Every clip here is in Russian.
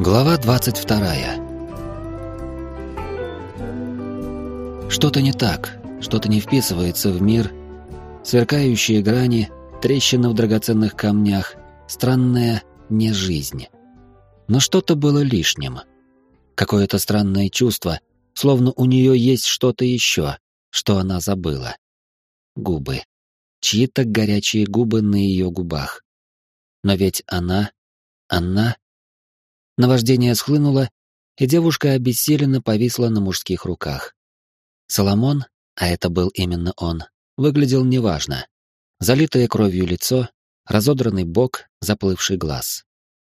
Глава 22. Что-то не так, что-то не вписывается в мир. Сверкающие грани, трещины в драгоценных камнях, странная не жизнь. Но что-то было лишним. Какое-то странное чувство, словно у нее есть что-то еще, что она забыла. Губы. Чьи-то горячие губы на ее губах. Но ведь она... Она... Наваждение схлынуло, и девушка обессиленно повисла на мужских руках. Соломон, а это был именно он, выглядел неважно. Залитое кровью лицо, разодранный бок, заплывший глаз.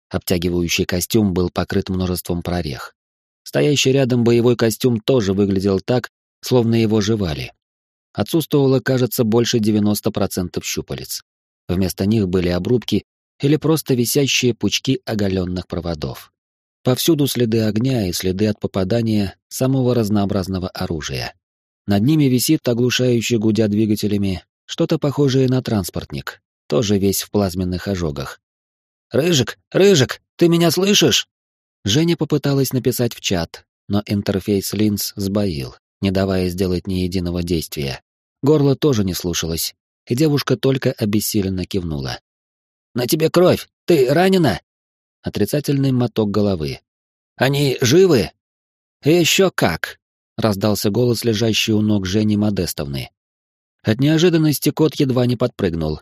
Обтягивающий костюм был покрыт множеством прорех. Стоящий рядом боевой костюм тоже выглядел так, словно его жевали. Отсутствовало, кажется, больше 90% щупалец. Вместо них были обрубки или просто висящие пучки оголенных проводов. Повсюду следы огня и следы от попадания самого разнообразного оружия. Над ними висит оглушающий гудя двигателями что-то похожее на транспортник, тоже весь в плазменных ожогах. «Рыжик, Рыжик, ты меня слышишь?» Женя попыталась написать в чат, но интерфейс линз сбоил, не давая сделать ни единого действия. Горло тоже не слушалось, и девушка только обессиленно кивнула. «На тебе кровь! Ты ранена?» Отрицательный моток головы. «Они живы?» «Еще как!» — раздался голос, лежащий у ног Жени Модестовны. От неожиданности кот едва не подпрыгнул.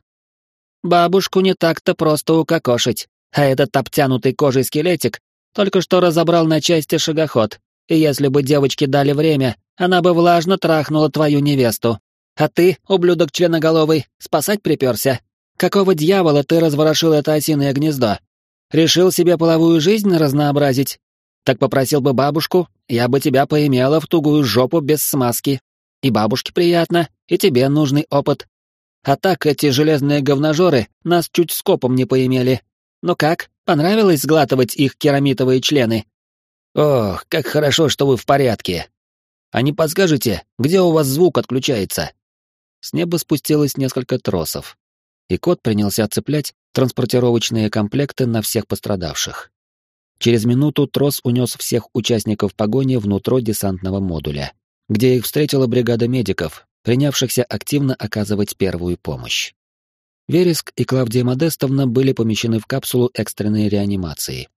«Бабушку не так-то просто укокошить, а этот обтянутый кожей скелетик только что разобрал на части шагоход, и если бы девочке дали время, она бы влажно трахнула твою невесту. А ты, ублюдок членоголовый, спасать приперся. Какого дьявола ты разворошил это осиное гнездо? Решил себе половую жизнь разнообразить? Так попросил бы бабушку, я бы тебя поимела в тугую жопу без смазки. И бабушке приятно, и тебе нужный опыт. А так эти железные говножоры нас чуть скопом не поимели. Ну как, понравилось сглатывать их керамитовые члены? Ох, как хорошо, что вы в порядке. А не подскажете, где у вас звук отключается? С неба спустилось несколько тросов, и кот принялся цеплять транспортировочные комплекты на всех пострадавших. Через минуту трос унес всех участников погони внутрь десантного модуля, где их встретила бригада медиков, принявшихся активно оказывать первую помощь. Вереск и Клавдия Модестовна были помещены в капсулу экстренной реанимации.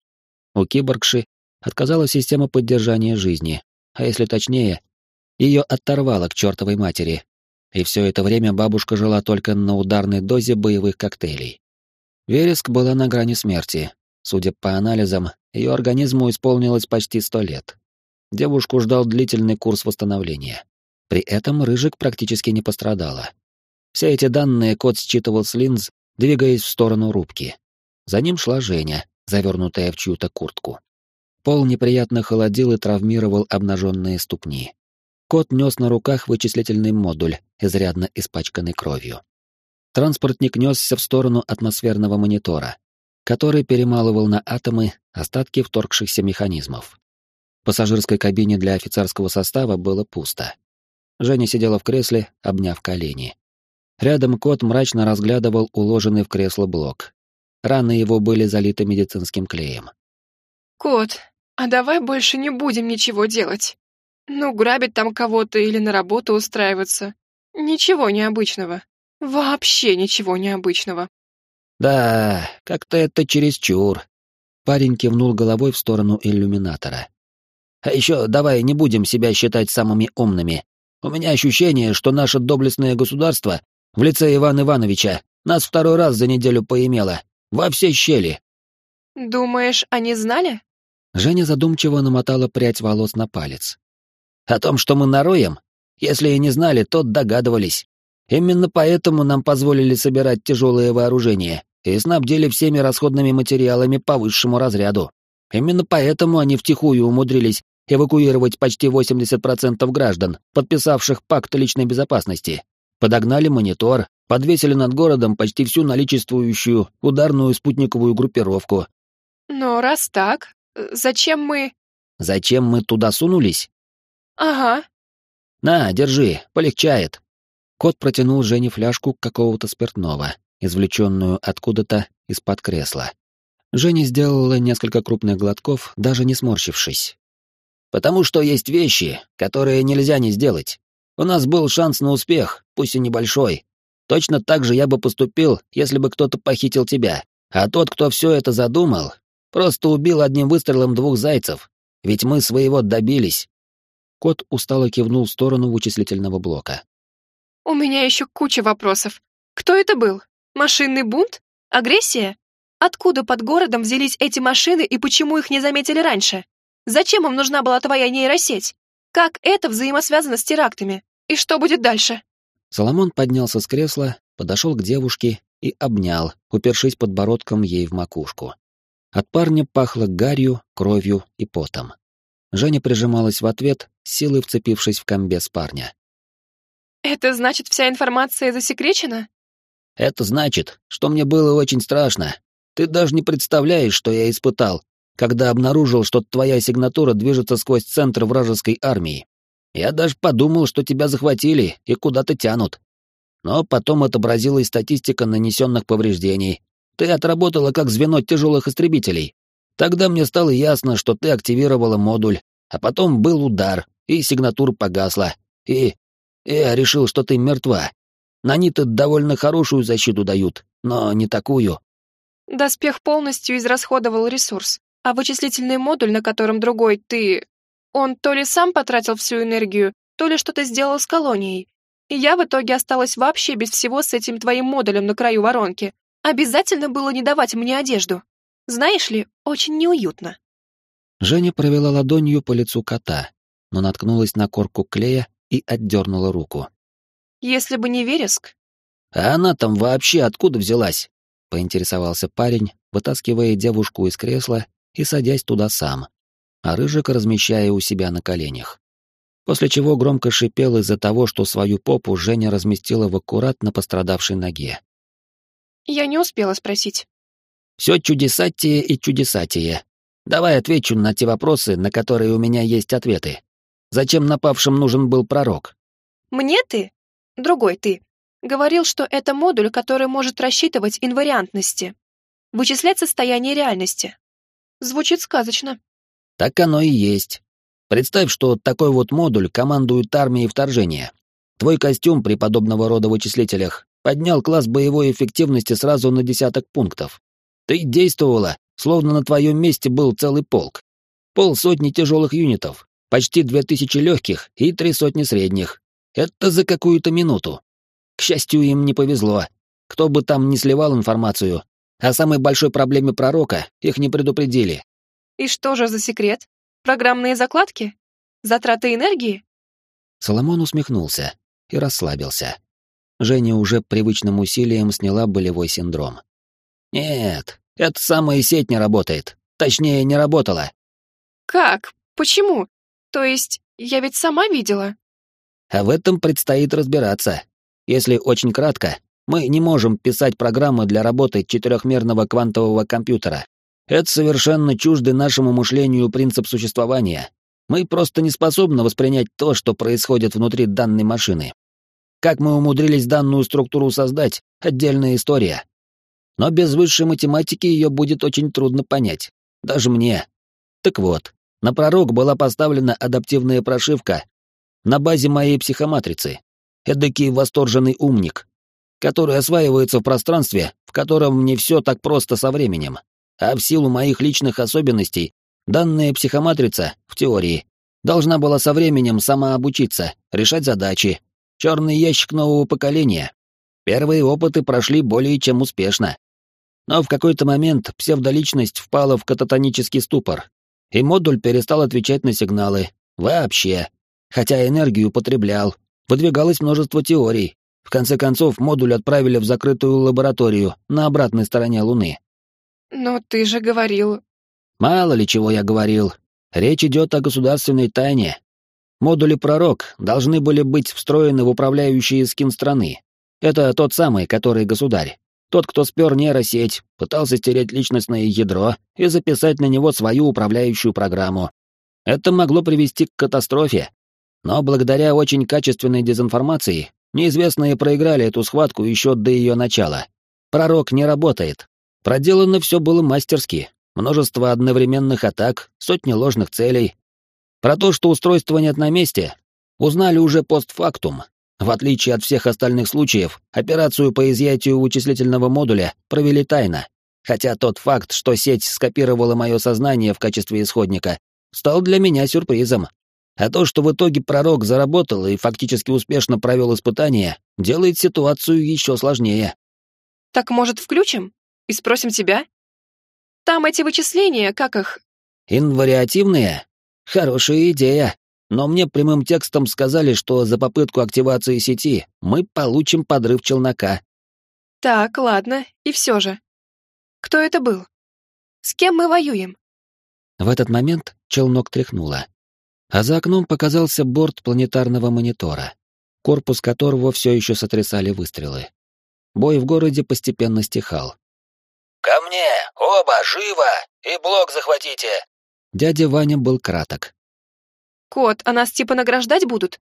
У киборгши отказала система поддержания жизни, а если точнее, ее оторвало к чертовой матери, и все это время бабушка жила только на ударной дозе боевых коктейлей. Вереск была на грани смерти. Судя по анализам, ее организму исполнилось почти сто лет. Девушку ждал длительный курс восстановления. При этом Рыжик практически не пострадала. Все эти данные кот считывал с линз, двигаясь в сторону рубки. За ним шла Женя, завернутая в чью-то куртку. Пол неприятно холодил и травмировал обнаженные ступни. Кот нес на руках вычислительный модуль, изрядно испачканный кровью. Транспортник несся в сторону атмосферного монитора, который перемалывал на атомы остатки вторгшихся механизмов. В пассажирской кабине для офицерского состава было пусто. Женя сидела в кресле, обняв колени. Рядом кот мрачно разглядывал уложенный в кресло блок. Раны его были залиты медицинским клеем. «Кот, а давай больше не будем ничего делать?» Ну, грабить там кого-то или на работу устраиваться. Ничего необычного. Вообще ничего необычного. Да, как-то это чересчур. Парень кивнул головой в сторону иллюминатора. А еще давай не будем себя считать самыми умными. У меня ощущение, что наше доблестное государство в лице Ивана Ивановича нас второй раз за неделю поимело. Во все щели. Думаешь, они знали? Женя задумчиво намотала прядь волос на палец. О том, что мы нароем, если и не знали, то догадывались. Именно поэтому нам позволили собирать тяжелое вооружение и снабдили всеми расходными материалами по высшему разряду. Именно поэтому они втихую умудрились эвакуировать почти 80% граждан, подписавших пакт личной безопасности. Подогнали монитор, подвесили над городом почти всю наличествующую ударную спутниковую группировку. Но раз так, зачем мы... Зачем мы туда сунулись? «Ага». «На, держи, полегчает». Кот протянул Жене фляжку какого-то спиртного, извлеченную откуда-то из-под кресла. Женя сделала несколько крупных глотков, даже не сморщившись. «Потому что есть вещи, которые нельзя не сделать. У нас был шанс на успех, пусть и небольшой. Точно так же я бы поступил, если бы кто-то похитил тебя. А тот, кто все это задумал, просто убил одним выстрелом двух зайцев. Ведь мы своего добились». Кот устало кивнул в сторону вычислительного блока. «У меня еще куча вопросов. Кто это был? Машинный бунт? Агрессия? Откуда под городом взялись эти машины и почему их не заметили раньше? Зачем им нужна была твоя нейросеть? Как это взаимосвязано с терактами? И что будет дальше?» Соломон поднялся с кресла, подошел к девушке и обнял, упершись подбородком ей в макушку. От парня пахло гарью, кровью и потом. Женя прижималась в ответ, силой вцепившись в комбез парня. «Это значит, вся информация засекречена?» «Это значит, что мне было очень страшно. Ты даже не представляешь, что я испытал, когда обнаружил, что твоя сигнатура движется сквозь центр вражеской армии. Я даже подумал, что тебя захватили и куда-то тянут. Но потом отобразилась статистика нанесенных повреждений. Ты отработала как звено тяжелых истребителей. Тогда мне стало ясно, что ты активировала модуль, а потом был удар, и сигнатура погасла. И... я решил, что ты мертва. Наниты довольно хорошую защиту дают, но не такую. Доспех полностью израсходовал ресурс, а вычислительный модуль, на котором другой ты... Он то ли сам потратил всю энергию, то ли что-то сделал с колонией. И я в итоге осталась вообще без всего с этим твоим модулем на краю воронки. Обязательно было не давать мне одежду. Знаешь ли, очень неуютно. Женя провела ладонью по лицу кота, но наткнулась на корку клея и отдернула руку. Если бы не вереск... А она там вообще откуда взялась? Поинтересовался парень, вытаскивая девушку из кресла и садясь туда сам, а Рыжик размещая у себя на коленях. После чего громко шипел из-за того, что свою попу Женя разместила в аккуратно пострадавшей ноге. Я не успела спросить. Все чудесатие и чудесатие. Давай отвечу на те вопросы, на которые у меня есть ответы. Зачем напавшим нужен был пророк? Мне ты? Другой ты. Говорил, что это модуль, который может рассчитывать инвариантности. Вычислять состояние реальности. Звучит сказочно. Так оно и есть. Представь, что такой вот модуль командует армией вторжения. Твой костюм при подобного рода вычислителях поднял класс боевой эффективности сразу на десяток пунктов. Ты действовала, словно на твоем месте был целый полк. Полсотни тяжелых юнитов, почти две тысячи легких и три сотни средних. Это за какую-то минуту. К счастью, им не повезло. Кто бы там ни сливал информацию, о самой большой проблеме пророка их не предупредили. И что же за секрет? Программные закладки? Затраты энергии? Соломон усмехнулся и расслабился. Женя уже привычным усилием сняла болевой синдром. Нет, эта самая сеть не работает. Точнее, не работала. Как? Почему? То есть, я ведь сама видела. А в этом предстоит разбираться. Если очень кратко, мы не можем писать программы для работы четырехмерного квантового компьютера. Это совершенно чуждый нашему мышлению принцип существования. Мы просто не способны воспринять то, что происходит внутри данной машины. Как мы умудрились данную структуру создать — отдельная история но без высшей математики ее будет очень трудно понять. Даже мне. Так вот, на пророк была поставлена адаптивная прошивка на базе моей психоматрицы. Эдакий восторженный умник, который осваивается в пространстве, в котором не все так просто со временем. А в силу моих личных особенностей, данная психоматрица, в теории, должна была со временем самообучиться, решать задачи. Черный ящик нового поколения. Первые опыты прошли более чем успешно. Но в какой-то момент псевдоличность впала в кататонический ступор, и модуль перестал отвечать на сигналы. Вообще. Хотя энергию потреблял. Выдвигалось множество теорий. В конце концов, модуль отправили в закрытую лабораторию на обратной стороне Луны. «Но ты же говорил...» «Мало ли чего я говорил. Речь идет о государственной тайне. Модули «Пророк» должны были быть встроены в управляющий скин страны. Это тот самый, который государь. Тот, кто спер нейросеть, пытался стереть личностное ядро и записать на него свою управляющую программу. Это могло привести к катастрофе. Но благодаря очень качественной дезинформации, неизвестные проиграли эту схватку еще до ее начала. Пророк не работает. Проделано все было мастерски. Множество одновременных атак, сотни ложных целей. Про то, что устройства нет на месте, узнали уже постфактум. В отличие от всех остальных случаев, операцию по изъятию вычислительного модуля провели тайно. Хотя тот факт, что сеть скопировала мое сознание в качестве исходника, стал для меня сюрпризом. А то, что в итоге пророк заработал и фактически успешно провел испытание, делает ситуацию еще сложнее. Так, может, включим? И спросим тебя? Там эти вычисления, как их? Инвариативные? Хорошая идея. Но мне прямым текстом сказали, что за попытку активации сети мы получим подрыв челнока. Так, ладно, и все же. Кто это был? С кем мы воюем? В этот момент челнок тряхнуло а за окном показался борт планетарного монитора, корпус которого все еще сотрясали выстрелы. Бой в городе постепенно стихал. «Ко мне! Оба! Живо! И блок захватите!» Дядя Ваня был краток. «Кот, а нас типа награждать будут?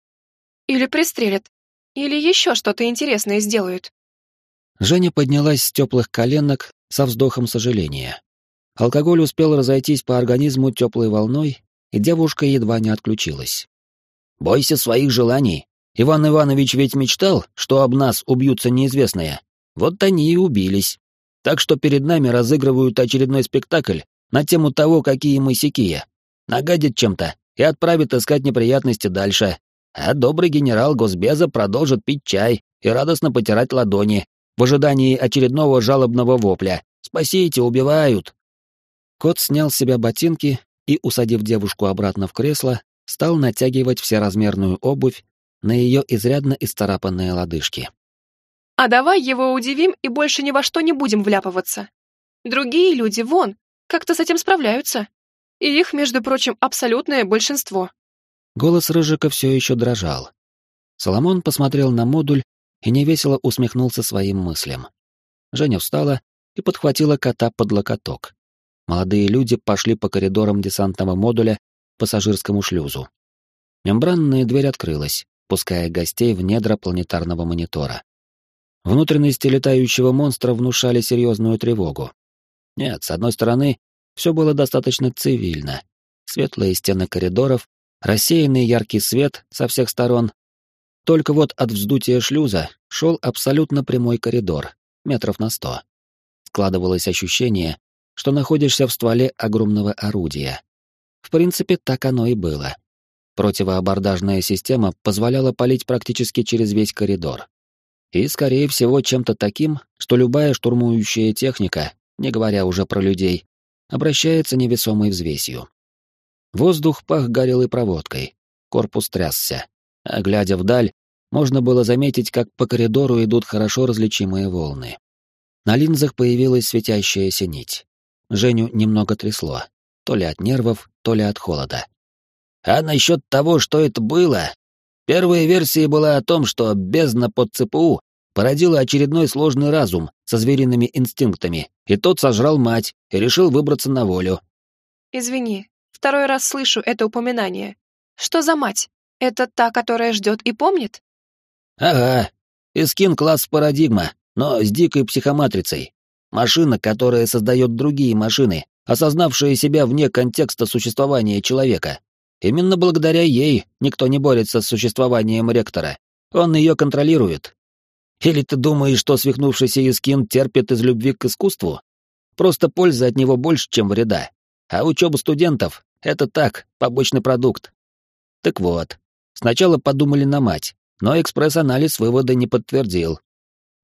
Или пристрелят? Или еще что-то интересное сделают?» Женя поднялась с теплых коленок со вздохом сожаления. Алкоголь успел разойтись по организму теплой волной и девушка едва не отключилась. «Бойся своих желаний. Иван Иванович ведь мечтал, что об нас убьются неизвестные. Вот они и убились. Так что перед нами разыгрывают очередной спектакль на тему того, какие мы сякие. Нагадит чем-то и отправит искать неприятности дальше. А добрый генерал Госбеза продолжит пить чай и радостно потирать ладони в ожидании очередного жалобного вопля. «Спасите, убивают!» Кот снял с себя ботинки и, усадив девушку обратно в кресло, стал натягивать всеразмерную обувь на ее изрядно исцарапанные лодыжки. «А давай его удивим и больше ни во что не будем вляпываться. Другие люди, вон, как-то с этим справляются. И их, между прочим, абсолютное большинство». Голос Рыжика все еще дрожал. Соломон посмотрел на модуль и невесело усмехнулся своим мыслям. Женя встала и подхватила кота под локоток молодые люди пошли по коридорам десантного модуля к пассажирскому шлюзу. Мембранная дверь открылась, пуская гостей в недра планетарного монитора. Внутренности летающего монстра внушали серьезную тревогу. Нет, с одной стороны, все было достаточно цивильно. Светлые стены коридоров, рассеянный яркий свет со всех сторон. Только вот от вздутия шлюза шел абсолютно прямой коридор, метров на сто. Складывалось ощущение, что находишься в стволе огромного орудия. В принципе, так оно и было. Противоабордажная система позволяла палить практически через весь коридор. И, скорее всего, чем-то таким, что любая штурмующая техника, не говоря уже про людей, обращается невесомой взвесью. Воздух пах горелой проводкой, корпус трясся, а глядя вдаль, можно было заметить, как по коридору идут хорошо различимые волны. На линзах появилась светящаяся нить. Женю немного трясло. То ли от нервов, то ли от холода. А насчет того, что это было? Первая версия была о том, что бездна под ЦПУ породила очередной сложный разум со звериными инстинктами, и тот сожрал мать и решил выбраться на волю. Извини, второй раз слышу это упоминание. Что за мать? Это та, которая ждет и помнит? Ага. Искин класс парадигма, но с дикой психоматрицей. Машина, которая создает другие машины, осознавшие себя вне контекста существования человека. Именно благодаря ей никто не борется с существованием ректора. Он ее контролирует. Или ты думаешь, что свихнувшийся Искин терпит из любви к искусству? Просто пользы от него больше, чем вреда. А учеба студентов — это так, побочный продукт. Так вот, сначала подумали на мать, но экспресс-анализ вывода не подтвердил.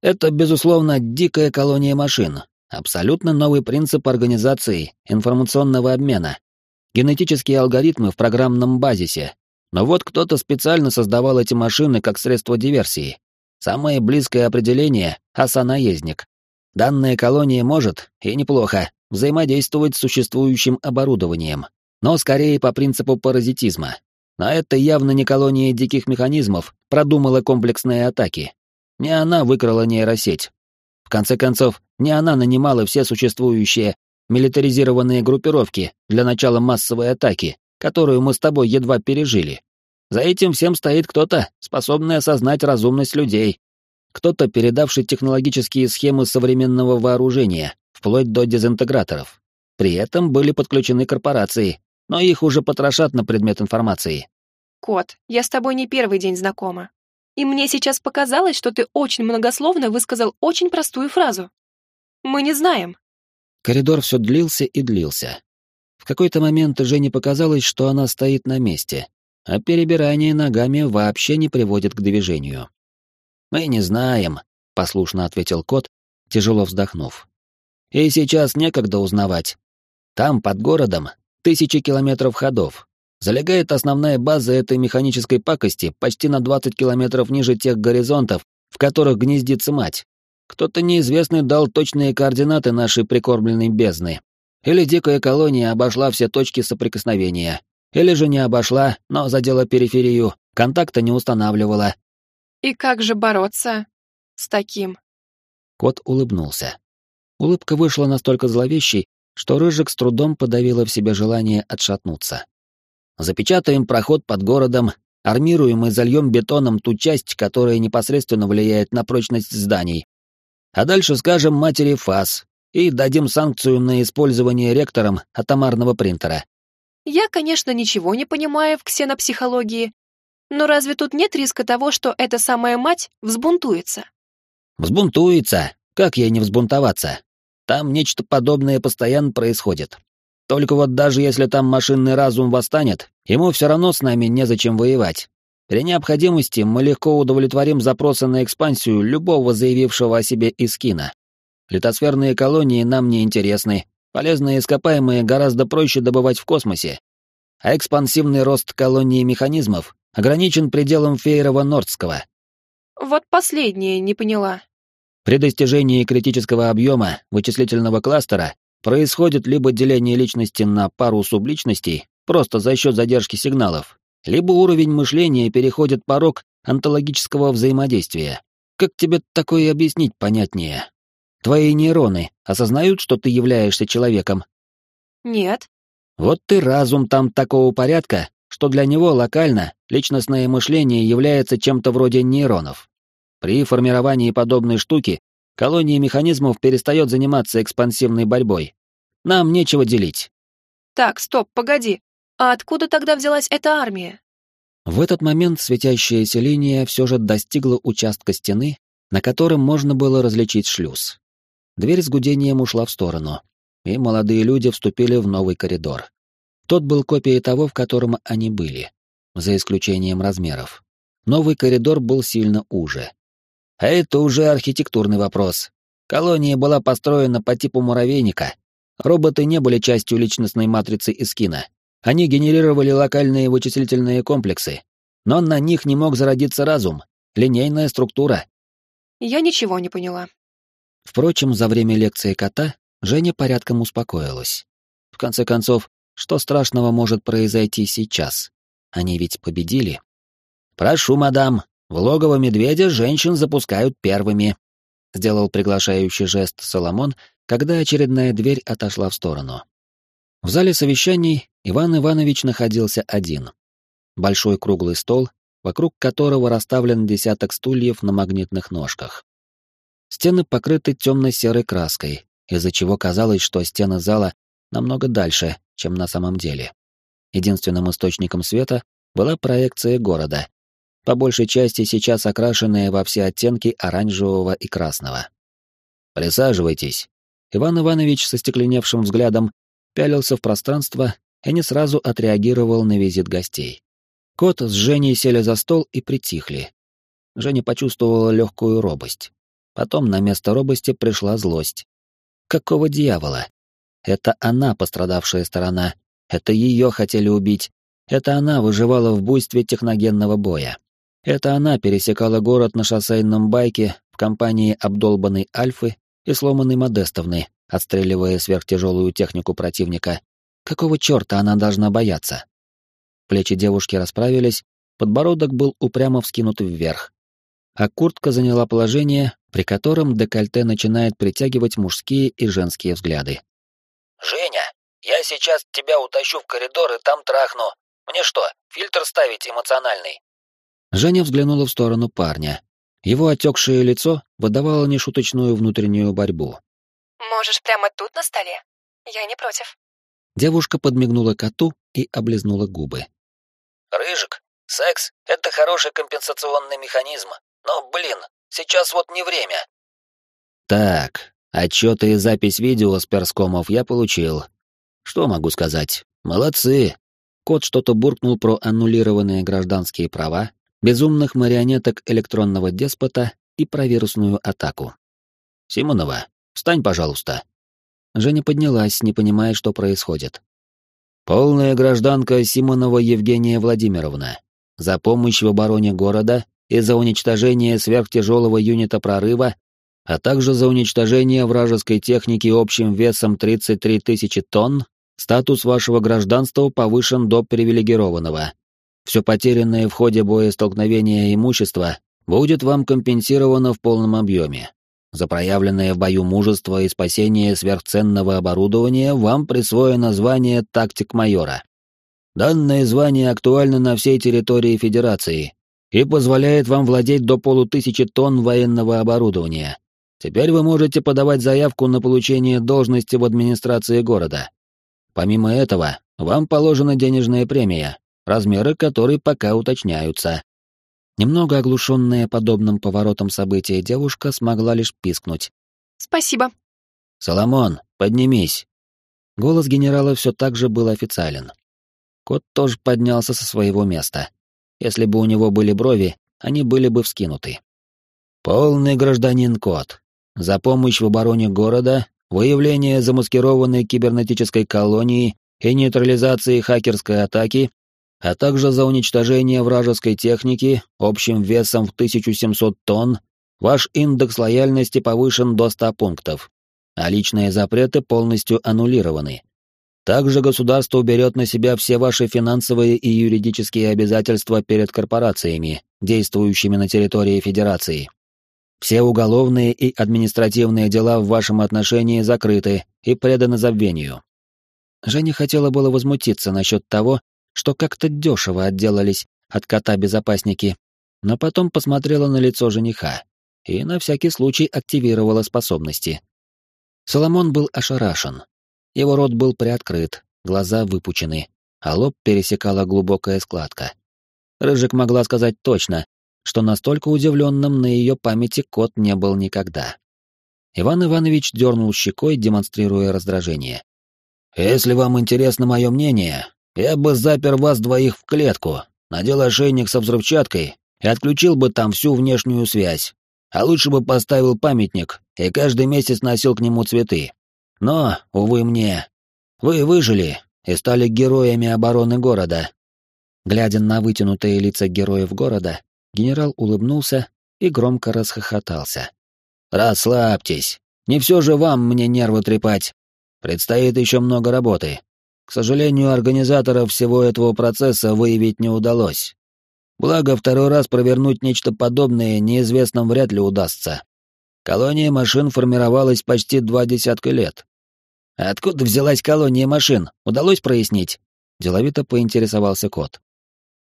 Это, безусловно, дикая колония машин, абсолютно новый принцип организации информационного обмена, генетические алгоритмы в программном базисе. Но вот кто-то специально создавал эти машины как средство диверсии. Самое близкое определение — оса-наездник. Данная колония может, и неплохо, взаимодействовать с существующим оборудованием, но скорее по принципу паразитизма. Но это явно не колония диких механизмов продумала комплексные атаки, не она выкрала нейросеть. В конце концов, не она нанимала все существующие милитаризированные группировки для начала массовой атаки, которую мы с тобой едва пережили. За этим всем стоит кто-то, способный осознать разумность людей, кто-то, передавший технологические схемы современного вооружения вплоть до дезинтеграторов. При этом были подключены корпорации, но их уже потрошат на предмет информации. Кот, я с тобой не первый день знакома. И мне сейчас показалось, что ты очень многословно высказал очень простую фразу. Мы не знаем. Коридор все длился и длился. В какой-то момент Жене показалось, что она стоит на месте, а перебирание ногами вообще не приводит к движению. «Мы не знаем», — послушно ответил кот, тяжело вздохнув. «И сейчас некогда узнавать. Там, под городом, тысячи километров ходов. Залегает основная база этой механической пакости почти на 20 километров ниже тех горизонтов, в которых гнездится мать. Кто-то неизвестный дал точные координаты нашей прикормленной бездны. Или дикая колония обошла все точки соприкосновения. Или же не обошла, но задела периферию, контакта не устанавливала. И как же бороться с таким? Кот улыбнулся. Улыбка вышла настолько зловещей, что Рыжик с трудом подавила в себе желание отшатнуться. Запечатаем проход под городом, армируем и зальем бетоном ту часть, которая непосредственно влияет на прочность зданий. А дальше скажем матери ФАС и дадим санкцию на использование ректором атомарного принтера. Я, конечно, ничего не понимаю в ксенопсихологии, но разве тут нет риска того, что эта самая мать взбунтуется? Взбунтуется? Как ей не взбунтоваться? Там нечто подобное постоянно происходит. Только вот даже если там машинный разум восстанет, ему все равно с нами незачем воевать. При необходимости мы легко удовлетворим запросы на экспансию любого заявившего о себе Искина. Литосферные колонии нам не интересны, полезные ископаемые гораздо проще добывать в космосе. А экспансивный рост колонии механизмов ограничен пределом Фейрова-Нордского. Вот последнее не поняла. При достижении критического объема вычислительного кластера происходит либо деление личности на пару субличностей, просто за счет задержки сигналов, либо уровень мышления переходит порог онтологического взаимодействия. Как тебе такое объяснить понятнее? Твои нейроны осознают, что ты являешься человеком? Нет. Вот ты разум там такого порядка, что для него локально личностное мышление является чем-то вроде нейронов. При формировании подобной штуки колония механизмов перестает заниматься экспансивной борьбой. Нам нечего делить. Так, стоп, погоди. А откуда тогда взялась эта армия? В этот момент светящаяся линия все же достигла участка стены, на котором можно было различить шлюз. Дверь с гудением ушла в сторону, и молодые люди вступили в новый коридор. Тот был копией того, в котором они были, за исключением размеров. Новый коридор был сильно уже. А это уже архитектурный вопрос. Колония была построена по типу муравейника. Роботы не были частью личностной матрицы Искина. Они генерировали локальные вычислительные комплексы, но на них не мог зародиться разум, линейная структура. Я ничего не поняла. Впрочем, за время лекции кота Женя порядком успокоилась. В конце концов, что страшного может произойти сейчас? Они ведь победили. «Прошу, мадам, в логово медведя женщин запускают первыми», — сделал приглашающий жест Соломон, когда очередная дверь отошла в сторону. В зале совещаний Иван Иванович находился один. Большой круглый стол, вокруг которого расставлен десяток стульев на магнитных ножках. Стены покрыты темно-серой краской, из-за чего казалось, что стены зала намного дальше, чем на самом деле. Единственным источником света была проекция города, по большей части сейчас окрашенная во все оттенки оранжевого и красного. «Присаживайтесь». Иван Иванович со стекленевшим взглядом пялился в пространство и не сразу отреагировал на визит гостей. Кот с Женей сели за стол и притихли. Женя почувствовала легкую робость. Потом на место робости пришла злость. Какого дьявола? Это она пострадавшая сторона. Это ее хотели убить. Это она выживала в буйстве техногенного боя. Это она пересекала город на шоссейном байке в компании обдолбанной Альфы и сломанной Модестовны, отстреливая сверхтяжелую технику противника. Какого черта она должна бояться? Плечи девушки расправились, подбородок был упрямо вскинут вверх. А куртка заняла положение, при котором декольте начинает притягивать мужские и женские взгляды. «Женя, я сейчас тебя утащу в коридор и там трахну. Мне что, фильтр ставить эмоциональный?» Женя взглянула в сторону парня. Его отекшее лицо выдавало нешуточную внутреннюю борьбу. Можешь прямо тут на столе. Я не против. Девушка подмигнула коту и облизнула губы. Рыжик, секс — это хороший компенсационный механизм. Но, блин, сейчас вот не время. Так, отчеты и запись видео с перскомов я получил. Что могу сказать? Молодцы. Кот что-то буркнул про аннулированные гражданские права, безумных марионеток электронного деспота и про вирусную атаку. Симонова, встань, пожалуйста. Женя поднялась, не понимая, что происходит. Полная гражданка Симонова Евгения Владимировна. За помощь в обороне города и за уничтожение сверхтяжелого юнита прорыва, а также за уничтожение вражеской техники общим весом 33 тысячи тонн, статус вашего гражданства повышен до привилегированного. Все потерянное в ходе боестолкновения имущество будет вам компенсировано в полном объеме. За проявленное в бою мужество и спасение сверхценного оборудования вам присвоено звание тактик-майора. Данное звание актуально на всей территории Федерации и позволяет вам владеть до полутысячи тонн военного оборудования. Теперь вы можете подавать заявку на получение должности в администрации города. Помимо этого, вам положена денежная премия, размеры которой пока уточняются. Немного оглушенная подобным поворотом события девушка смогла лишь пискнуть. «Спасибо». «Соломон, поднимись». Голос генерала все так же был официален. Кот тоже поднялся со своего места. Если бы у него были брови, они были бы вскинуты. «Полный гражданин Кот. За помощь в обороне города, выявление замаскированной кибернетической колонии и нейтрализации хакерской атаки а также за уничтожение вражеской техники общим весом в 1700 тонн, ваш индекс лояльности повышен до 100 пунктов, а личные запреты полностью аннулированы. Также государство уберет на себя все ваши финансовые и юридические обязательства перед корпорациями, действующими на территории Федерации. Все уголовные и административные дела в вашем отношении закрыты и преданы забвению. Женя хотела было возмутиться насчет того, что как-то дешево отделались от кота безопасники, но потом посмотрела на лицо жениха и на всякий случай активировала способности. Соломон был ошарашен. Его рот был приоткрыт, глаза выпучены, а лоб пересекала глубокая складка. Рыжик могла сказать точно, что настолько удивленным на ее памяти кот не был никогда. Иван Иванович дернул щекой, демонстрируя раздражение. «Если вам интересно мое мнение, я бы запер вас двоих в клетку, надел ошейник со взрывчаткой и отключил бы там всю внешнюю связь. А лучше бы поставил памятник и каждый месяц носил к нему цветы. Но, увы мне, вы выжили и стали героями обороны города. Глядя на вытянутые лица героев города, генерал улыбнулся и громко расхохотался. «Расслабьтесь, не все же вам мне нервы трепать. Предстоит еще много работы. К сожалению, организаторов всего этого процесса выявить не удалось. Благо, второй раз провернуть нечто подобное неизвестным вряд ли удастся. Колония машин формировалась почти два десятка лет. Откуда взялась колония машин, удалось прояснить? Деловито поинтересовался кот.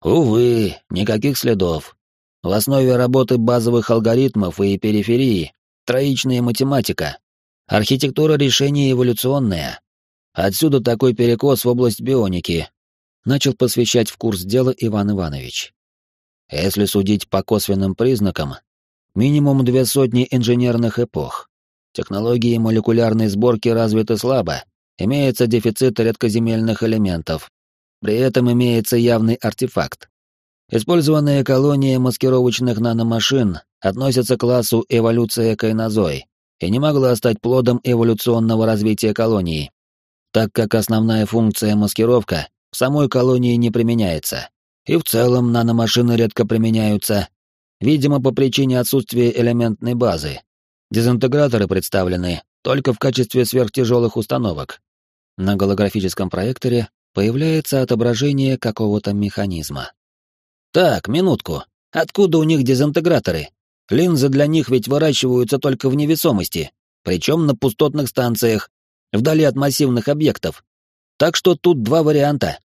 Увы, никаких следов. В основе работы базовых алгоритмов и периферии троичная математика. Архитектура решений эволюционная, Отсюда такой перекос в область бионики. Начал посвящать в курс дела Иван Иванович. Если судить по косвенным признакам, минимум две сотни инженерных эпох. Технологии молекулярной сборки развиты слабо, имеется дефицит редкоземельных элементов. При этом имеется явный артефакт. Использованная колония маскировочных наномашин относится к классу эволюция кайнозой и не могла стать плодом эволюционного развития колонии так как основная функция маскировка в самой колонии не применяется. И в целом наномашины редко применяются, видимо, по причине отсутствия элементной базы. Дезинтеграторы представлены только в качестве сверхтяжелых установок. На голографическом проекторе появляется отображение какого-то механизма. Так, минутку. Откуда у них дезинтеграторы? Линзы для них ведь выращиваются только в невесомости, причем на пустотных станциях, вдали от массивных объектов. Так что тут два варианта.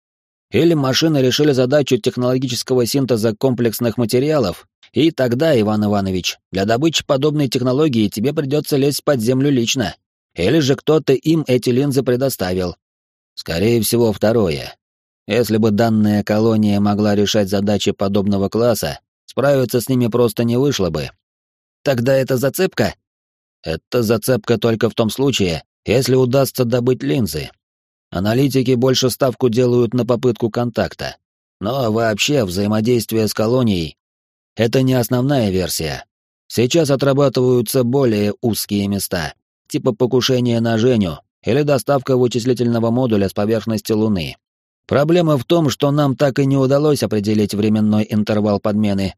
Или машины решили задачу технологического синтеза комплексных материалов, и тогда, Иван Иванович, для добычи подобной технологии тебе придется лезть под землю лично. Или же кто-то им эти линзы предоставил? Скорее всего, второе. Если бы данная колония могла решать задачи подобного класса, справиться с ними просто не вышло бы. Тогда это зацепка? Это зацепка только в том случае, если удастся добыть линзы. Аналитики больше ставку делают на попытку контакта. Но вообще взаимодействие с колонией — это не основная версия. Сейчас отрабатываются более узкие места, типа покушения на Женю или доставка вычислительного модуля с поверхности Луны. Проблема в том, что нам так и не удалось определить временной интервал подмены.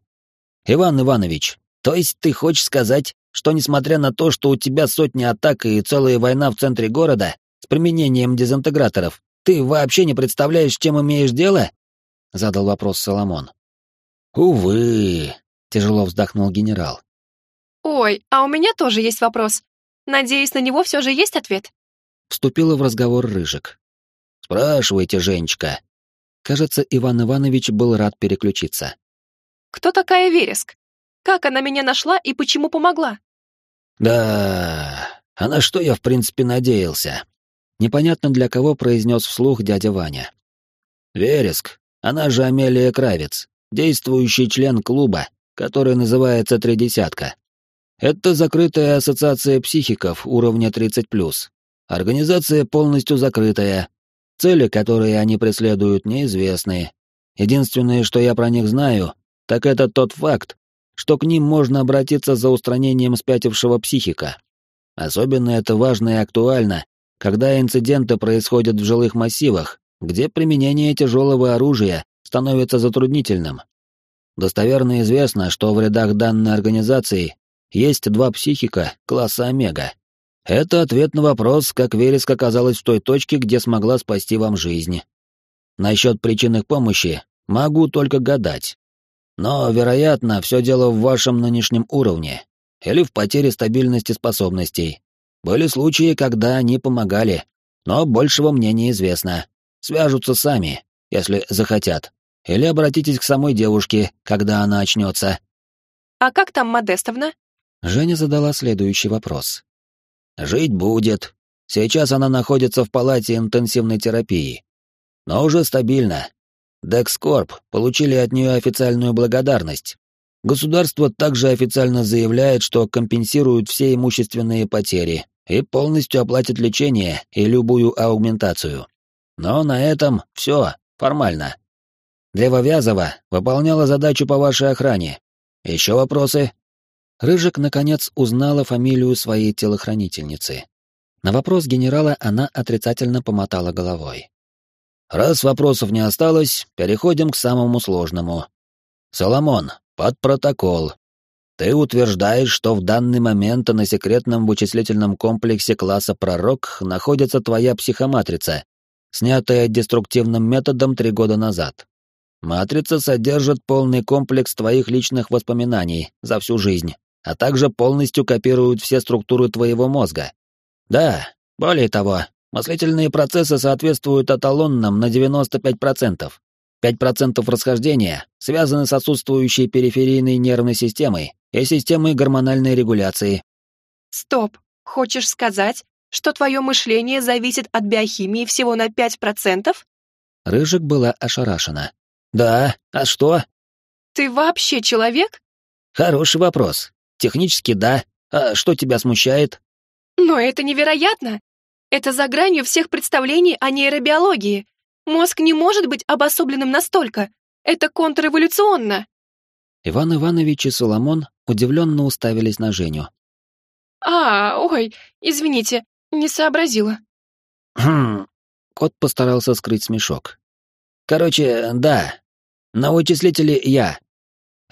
Иван Иванович, то есть ты хочешь сказать, что несмотря на то, что у тебя сотни атак и целая война в центре города с применением дезинтеграторов, ты вообще не представляешь, чем имеешь дело? Задал вопрос Соломон. Увы, тяжело вздохнул генерал. Ой, а у меня тоже есть вопрос. Надеюсь, на него все же есть ответ. Вступила в разговор Рыжик. Спрашивайте, Женечка. Кажется, Иван Иванович был рад переключиться. Кто такая Вереск? Как она меня нашла и почему помогла? Да, а на что я в принципе надеялся? Непонятно для кого произнес вслух дядя Ваня. Вереск, она же Амелия Кравец, действующий член клуба, который называется «Тридесятка». Это закрытая ассоциация психиков уровня 30+. Организация полностью закрытая, Цели, которые они преследуют, неизвестны. Единственное, что я про них знаю, так это тот факт, что к ним можно обратиться за устранением спятившего психика. Особенно это важно и актуально, когда инциденты происходят в жилых массивах, где применение тяжелого оружия становится затруднительным. Достоверно известно, что в рядах данной организации есть два психика класса Омега, это ответ на вопрос, как Вереск оказалась в той точке, где смогла спасти вам жизнь. Насчет причин их помощи могу только гадать. Но, вероятно, все дело в вашем нынешнем уровне или в потере стабильности способностей. Были случаи, когда они помогали, но большего мне неизвестно. Свяжутся сами, если захотят. Или обратитесь к самой девушке, когда она очнется. «А как там Модестовна?» Женя задала следующий вопрос. Жить будет. Сейчас она находится в палате интенсивной терапии. Но уже стабильно. Декскорп получили от нее официальную благодарность. Государство также официально заявляет, что компенсирует все имущественные потери и полностью оплатит лечение и любую аугментацию. Но на этом все, формально. Дева Вязова выполняла задачу по вашей охране. Еще вопросы? Рыжик, наконец, узнала фамилию своей телохранительницы. На вопрос генерала она отрицательно помотала головой. «Раз вопросов не осталось, переходим к самому сложному. Соломон, под протокол. Ты утверждаешь, что в данный момент на секретном вычислительном комплексе класса «Пророк» находится твоя психоматрица, снятая деструктивным методом три года назад. Матрица содержит полный комплекс твоих личных воспоминаний за всю жизнь, а также полностью копируют все структуры твоего мозга. Да, более того, мыслительные процессы соответствуют эталонным на 95%. 5% расхождения связаны с отсутствующей периферийной нервной системой и системой гормональной регуляции. Стоп, хочешь сказать, что твое мышление зависит от биохимии всего на 5%? Рыжик была ошарашена. Да, а что? Ты вообще человек? Хороший вопрос. Технически да. А что тебя смущает? Но это невероятно. Это за гранью всех представлений о нейробиологии. Мозг не может быть обособленным настолько. Это контрреволюционно. Иван Иванович и Соломон удивленно уставились на Женю. А, ой, извините, не сообразила. Хм. Кот постарался скрыть смешок. Короче, да. На вычислителе я.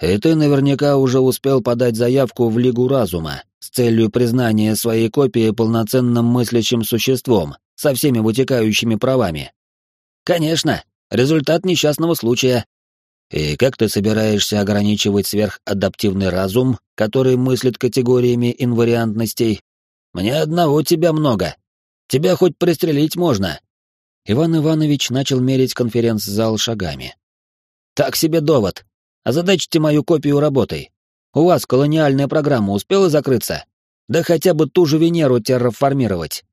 И ты наверняка уже успел подать заявку в Лигу Разума с целью признания своей копии полноценным мыслящим существом со всеми вытекающими правами. Конечно, результат несчастного случая. И как ты собираешься ограничивать сверхадаптивный разум, который мыслит категориями инвариантностей? Мне одного тебя много. Тебя хоть пристрелить можно. Иван Иванович начал мерить конференц-зал шагами. Так себе довод. Озадачьте мою копию работой. У вас колониальная программа успела закрыться? Да хотя бы ту же Венеру терраформировать.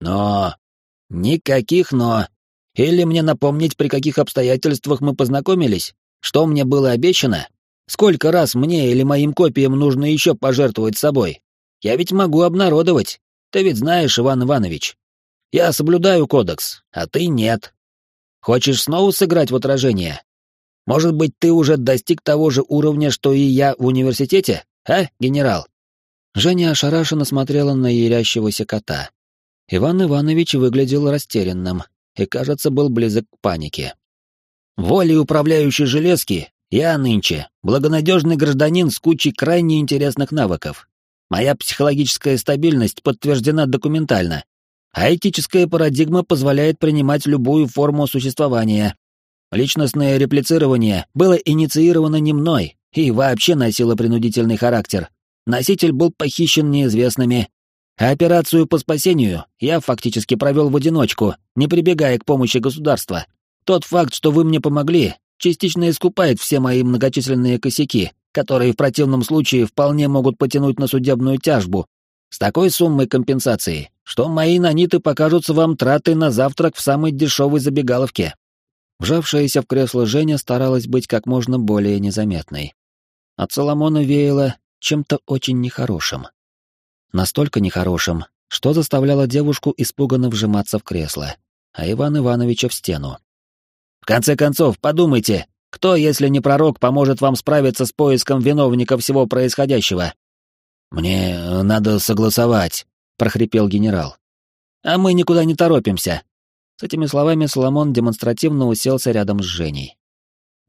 Но... Никаких «но». Или мне напомнить, при каких обстоятельствах мы познакомились? Что мне было обещано? Сколько раз мне или моим копиям нужно еще пожертвовать собой? Я ведь могу обнародовать. Ты ведь знаешь, Иван Иванович. Я соблюдаю кодекс, а ты нет. Хочешь снова сыграть в отражение? Может быть, ты уже достиг того же уровня, что и я в университете, а, генерал?» Женя ошарашенно смотрела на ярящегося кота. Иван Иванович выглядел растерянным и, кажется, был близок к панике. «Волей управляющей железки я нынче благонадежный гражданин с кучей крайне интересных навыков. Моя психологическая стабильность подтверждена документально, а этическая парадигма позволяет принимать любую форму существования, Личностное реплицирование было инициировано не мной и вообще носило принудительный характер. Носитель был похищен неизвестными, а операцию по спасению я фактически провел в одиночку, не прибегая к помощи государства. Тот факт, что вы мне помогли, частично искупает все мои многочисленные косяки, которые в противном случае вполне могут потянуть на судебную тяжбу. С такой суммой компенсации, что мои наниты покажутся вам тратой на завтрак в самой дешевой забегаловке. Вжавшаяся в кресло Женя старалась быть как можно более незаметной. От Соломона веяло чем-то очень нехорошим. Настолько нехорошим, что заставляло девушку испуганно вжиматься в кресло, а Иван Ивановича в стену. «В конце концов, подумайте, кто, если не пророк, поможет вам справиться с поиском виновника всего происходящего?» «Мне надо согласовать», — прохрипел генерал. «А мы никуда не торопимся. С этими словами Соломон демонстративно уселся рядом с Женей.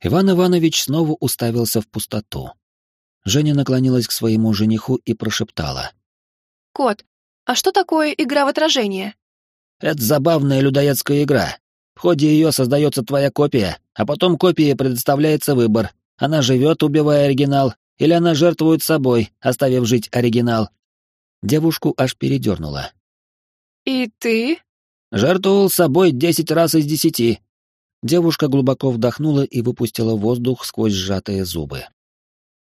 Иван Иванович снова уставился в пустоту. Женя наклонилась к своему жениху и прошептала. «Кот, а что такое игра в отражение?» «Это забавная людоедская игра. В ходе ее создается твоя копия, а потом копии предоставляется выбор. Она живет, убивая оригинал, или она жертвует собой, оставив жить оригинал». Девушку аж передернула. «И ты?» Жертвовал собой десять раз из десяти. Девушка глубоко вдохнула и выпустила воздух сквозь сжатые зубы.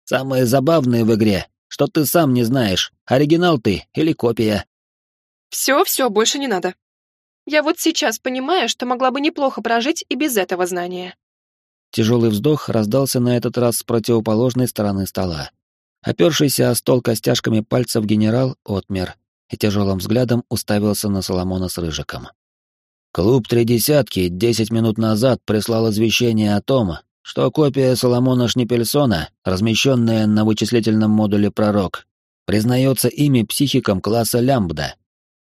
Самое забавное в игре, что ты сам не знаешь, оригинал ты или копия. Все, все, больше не надо. Я вот сейчас понимаю, что могла бы неплохо прожить и без этого знания. Тяжелый вздох раздался на этот раз с противоположной стороны стола. Опершийся о стол костяшками пальцев генерал отмер и тяжелым взглядом уставился на Соломона с Рыжиком. Клуб «Три десятки» десять минут назад прислал извещение о том, что копия Соломона Шнипельсона, размещенная на вычислительном модуле «Пророк», признается ими психиком класса «Лямбда».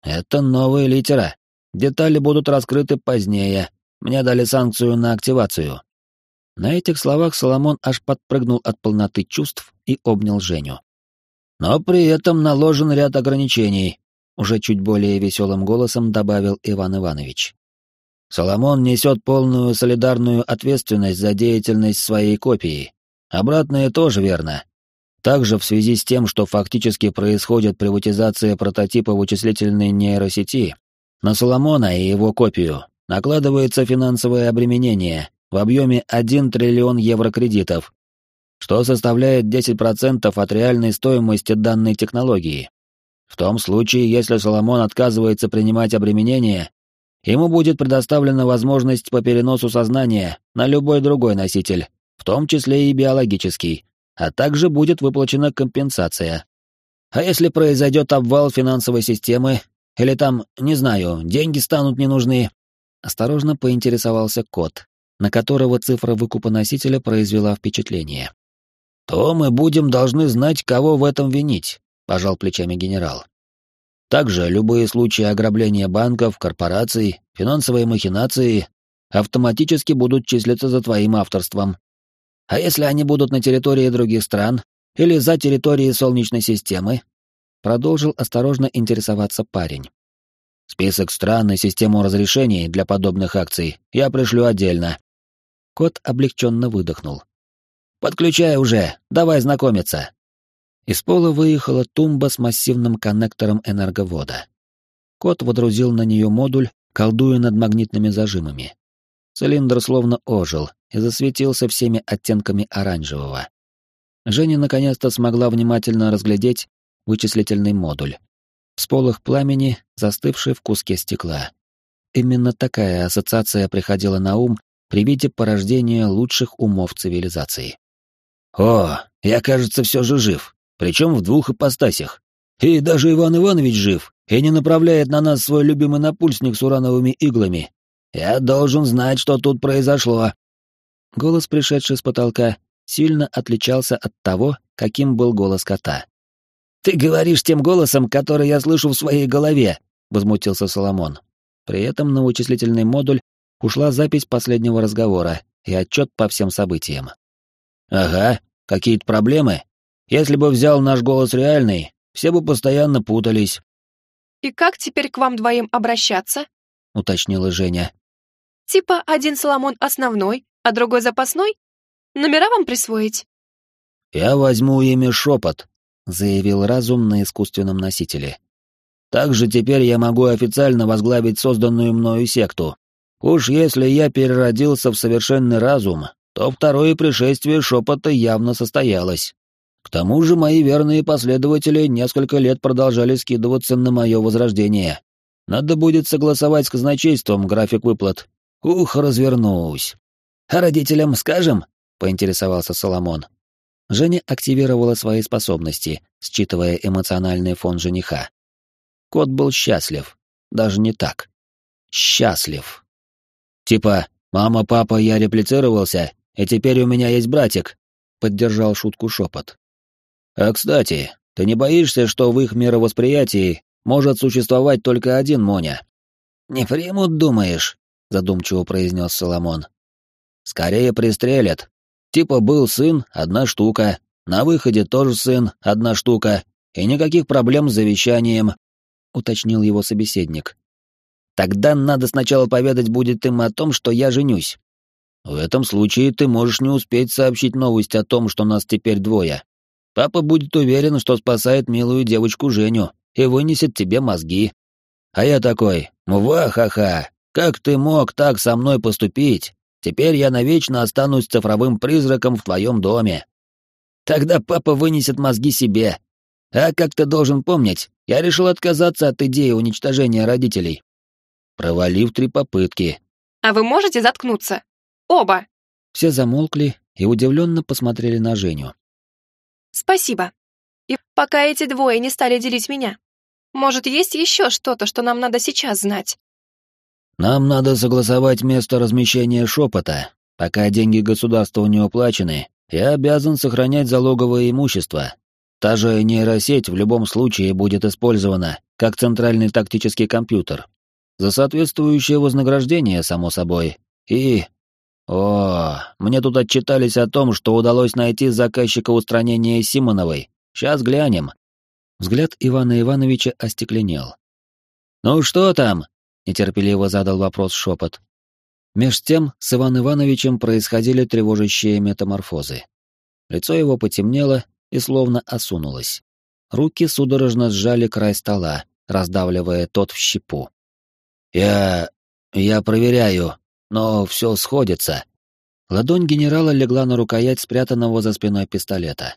Это новая литера. Детали будут раскрыты позднее. Мне дали санкцию на активацию. На этих словах Соломон аж подпрыгнул от полноты чувств и обнял Женю. Но при этом наложен ряд ограничений, уже чуть более веселым голосом добавил Иван Иванович. Соломон несет полную солидарную ответственность за деятельность своей копии. Обратное тоже верно. Также в связи с тем, что фактически происходит приватизация прототипа вычислительной нейросети, на Соломона и его копию накладывается финансовое обременение в объеме 1 триллион евро кредитов, что составляет 10% от реальной стоимости данной технологии. В том случае, если Соломон отказывается принимать обременение, ему будет предоставлена возможность по переносу сознания на любой другой носитель, в том числе и биологический, а также будет выплачена компенсация. А если произойдет обвал финансовой системы, или там, не знаю, деньги станут не нужны? Осторожно поинтересовался кот, на которого цифра выкупа носителя произвела впечатление. То мы будем должны знать, кого в этом винить. — пожал плечами генерал. «Также любые случаи ограбления банков, корпораций, финансовые махинации автоматически будут числиться за твоим авторством. А если они будут на территории других стран или за территорией Солнечной системы?» Продолжил осторожно интересоваться парень. «Список стран и систему разрешений для подобных акций я пришлю отдельно». Кот облегченно выдохнул. «Подключай уже, давай знакомиться». Из пола выехала тумба с массивным коннектором энерговода. Кот водрузил на нее модуль, колдуя над магнитными зажимами. Цилиндр словно ожил и засветился всеми оттенками оранжевого. Женя наконец-то смогла внимательно разглядеть вычислительный модуль. Всполох пламени, застывший в куске стекла. Именно такая ассоциация приходила на ум при виде порождения лучших умов цивилизации. «О, я, кажется, все же жив, причем в двух ипостасях. И даже Иван Иванович жив и не направляет на нас свой любимый напульсник с урановыми иглами. Я должен знать, что тут произошло». Голос, пришедший с потолка, сильно отличался от того, каким был голос кота. «Ты говоришь тем голосом, который я слышу в своей голове», — возмутился Соломон. При этом на вычислительный модуль ушла запись последнего разговора и отчет по всем событиям. «Ага, какие-то проблемы? Если бы взял наш голос реальный, все бы постоянно путались». «И как теперь к вам двоим обращаться?» — уточнила Женя. «Типа один Соломон основной, а другой запасной? Номера вам присвоить?» «Я возьму имя Шепот», — заявил разум на искусственном носителе. «Также теперь я могу официально возглавить созданную мною секту. Уж если я переродился в совершенный разум, то второе пришествие Шепота явно состоялось. Тому же мои верные последователи несколько лет продолжали скидываться на мое возрождение. Надо будет согласовать с казначейством график выплат. Ух, развернусь. А родителям скажем? поинтересовался Соломон. Женя активировала свои способности, считывая эмоциональный фон жениха. Кот был счастлив. Даже не так. Счастлив. Типа, мама, папа, я реплицировался, и теперь у меня есть братик, поддержал шутку шепот. А кстати, ты не боишься, что в их мировосприятии может существовать только один Моня? Не примут, думаешь? задумчиво произнес Соломон. Скорее пристрелят, Типа был сын, одна штука, на выходе тоже сын, одна штука, и никаких проблем с завещанием, — уточнил его собеседник. Тогда надо сначала поведать будет им о том, что я женюсь. В этом случае ты можешь не успеть сообщить новость о том, что нас теперь двое. Папа будет уверен, что спасает милую девочку Женю и вынесет тебе мозги. А я такой, ва-ха-ха, как ты мог так со мной поступить? Теперь я навечно останусь цифровым призраком в твоем доме. Тогда папа вынесет мозги себе. А как ты должен помнить, я решил отказаться от идеи уничтожения родителей. Провалив три попытки. А вы можете заткнуться? Оба. Все замолкли и удивленно посмотрели на Женю. Спасибо. И пока эти двое не стали делить меня, может, есть еще что-то, что нам надо сейчас знать? Нам надо согласовать место размещения шепота. Пока деньги государству не уплачены, я обязан сохранять залоговое имущество. Та же нейросеть в любом случае будет использована как центральный тактический компьютер. За соответствующее вознаграждение, само собой. И... О, мне тут отчитались о том, что удалось найти заказчика устранения Симоновой. Сейчас глянем. Взгляд Ивана Ивановича остекленел. «Ну что там?» — нетерпеливо задал вопрос шепот. Меж тем с Иван Ивановичем происходили тревожащие метаморфозы. Лицо его потемнело и словно осунулось. Руки судорожно сжали край стола, раздавливая тот в щепу. «Я... я проверяю, но все сходится». Ладонь генерала легла на рукоять спрятанного за спиной пистолета.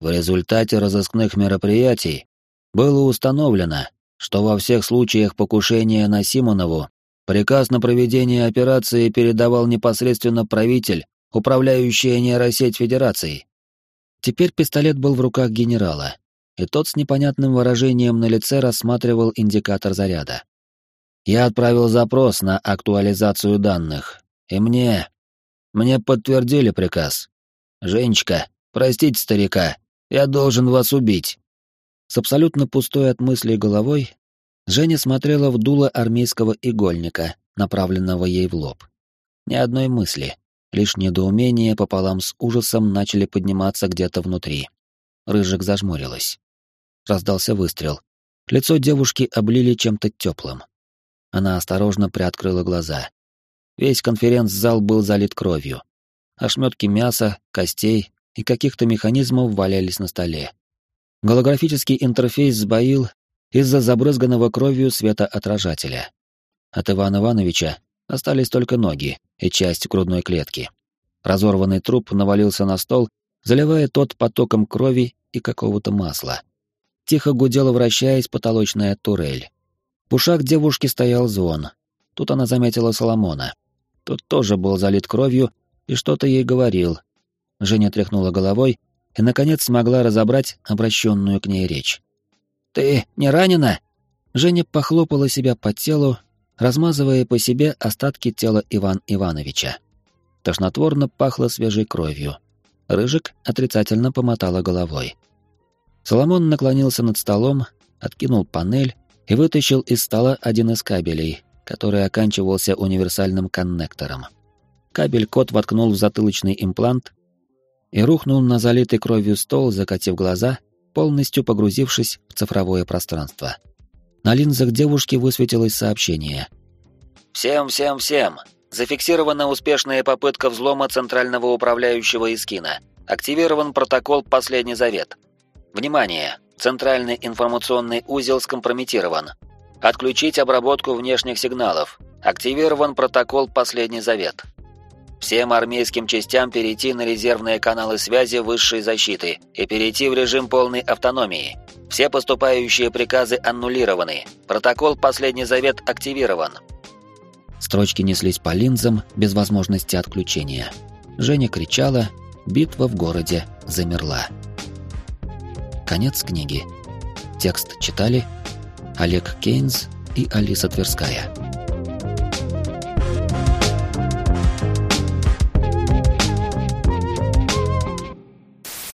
В результате разыскных мероприятий было установлено, что во всех случаях покушения на Симонову приказ на проведение операции передавал непосредственно правитель, управляющий нейросеть Федерации. Теперь пистолет был в руках генерала, и тот с непонятным выражением на лице рассматривал индикатор заряда. Я отправил запрос на актуализацию данных, и мне... мне подтвердили приказ. Женечка, простите старика, я должен вас убить. С абсолютно пустой от мыслей головой Женя смотрела в дуло армейского игольника, направленного ей в лоб. Ни одной мысли, лишь недоумение пополам с ужасом начали подниматься где-то внутри. Рыжик зажмурилась. Раздался выстрел. Лицо девушки облили чем-то теплым. Она осторожно приоткрыла глаза. Весь конференц-зал был залит кровью. Ошметки мяса, костей и каких-то механизмов валялись на столе. Голографический интерфейс сбоил из-за забрызганного кровью светоотражателя. От Ивана Ивановича остались только ноги и часть грудной клетки. Разорванный труп навалился на стол, заливая тот потоком крови и какого-то масла. тихо гудела, вращаясь, потолочная турель. В ушах девушки стоял звон. Тут она заметила Соломона. Тот тоже был залит кровью и что-то ей говорил. Женя тряхнула головой и, наконец, смогла разобрать обращенную к ней речь. «Ты не ранена?» Женя похлопала себя по телу, размазывая по себе остатки тела Иван Ивановича. Тошнотворно пахло свежей кровью. Рыжик отрицательно помотала головой. Соломон наклонился над столом, откинул панель и вытащил из стола один из кабелей, который оканчивался универсальным коннектором. Кабель кот воткнул в затылочный имплант и рухнул на залитый кровью стол, закатив глаза, полностью погрузившись в цифровое пространство. На линзах девушки высветилось сообщение. «Всем, всем, всем! Зафиксирована успешная попытка взлома центрального управляющего Искина. Активирован протокол «Последний завет». Внимание! Центральный информационный узел скомпрометирован. Отключить обработку внешних сигналов. Активирован протокол «Последний завет». Всем армейским частям перейти на резервные каналы связи высшей защиты и перейти в режим полной автономии. Все поступающие приказы аннулированы. Протокол «Последний завет» активирован. Строчки неслись по линзам без возможности отключения. Женя кричала, битва в городе замерла. Конец книги. Текст читали Олег Кейнс и Алиса Тверская.